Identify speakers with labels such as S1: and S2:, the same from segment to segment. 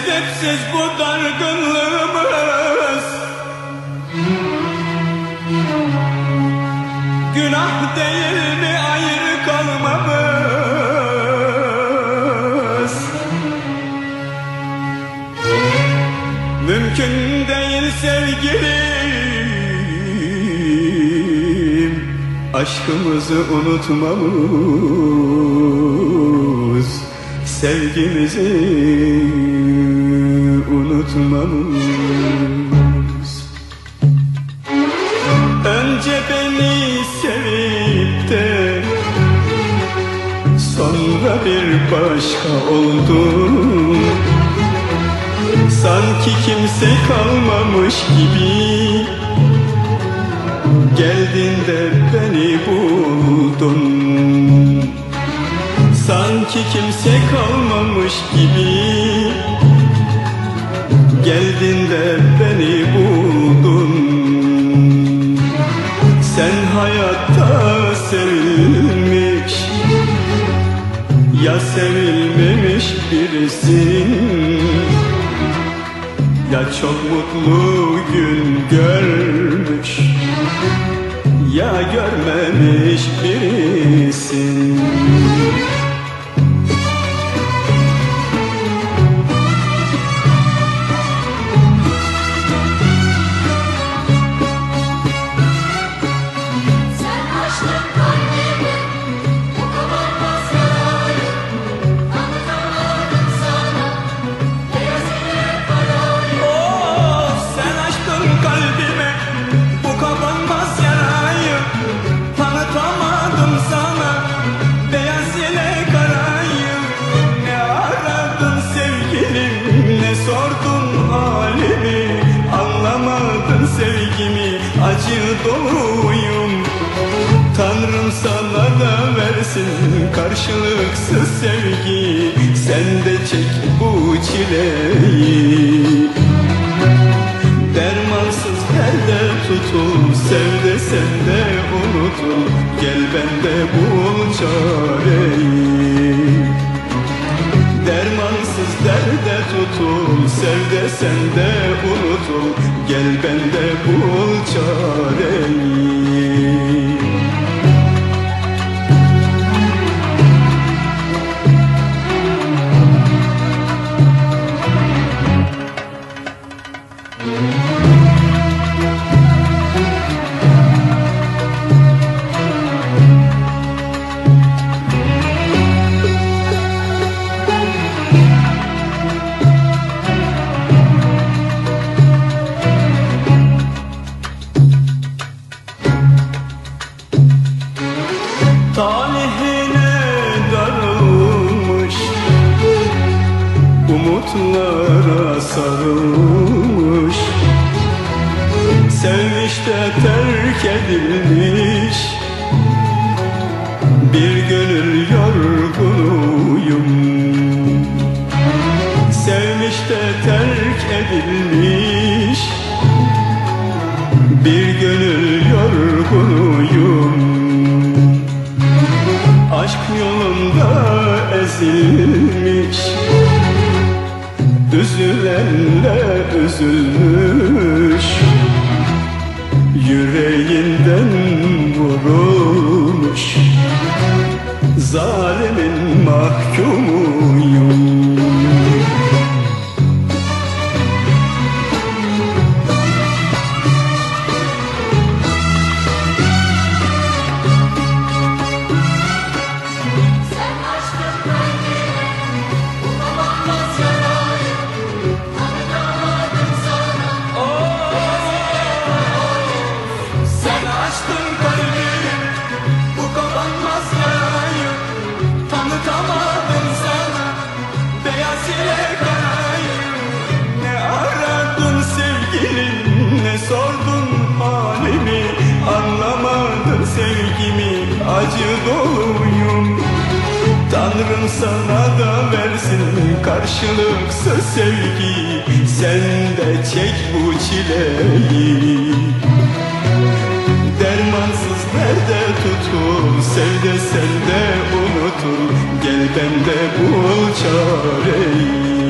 S1: Sebepsiz bu dargınlığımız Günah değil mi ayrı kalmamız? Mümkün değil sevgilim Aşkımızı unutmamız Sevgimizi unutmamız. Önce beni sevip de Sonra bir başka oldun Sanki kimse kalmamış gibi Geldin de beni buldun Sanki kimse kalmamış gibi. Geldin de beni buldun. Sen hayatta sevilmiş Ya sevilmemiş birisin. Ya çok mutlu gün görmüş Ya görmemiş birisin doluyum Tanrım sana da versin karşılıksız sevgi. Sen de çek bu çileyi. Dermansız elde tutul Sev de sen de unutul. Gel bende bul çareyi. Dermansız derde tutul Sev de sen de unutul. Gel bende bul çareyi Mm-hmm. Umutlara sarılmış. Sevmiş de terk edilmiş. Bir gönül yorgunuyum. Sevmiş de terk edilmiş. Bir gönül yorgunuyum. Aşk yolunda ezilmiş Üzülenle üzülmüş Yüreğinden vurulmuş. Zalimin mahkumuyum Acı doluyum. Tanrım sana da versin karşılıksız sevgi. Sen de çek bu çileyi. Dermansız nerede tutul Sev de sen de unutul Gel bende bul çareyi.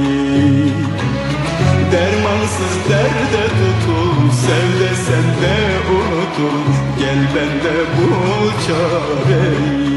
S1: Dermansız derde tutul Sev de sen de unutul Gel bende bul çareyi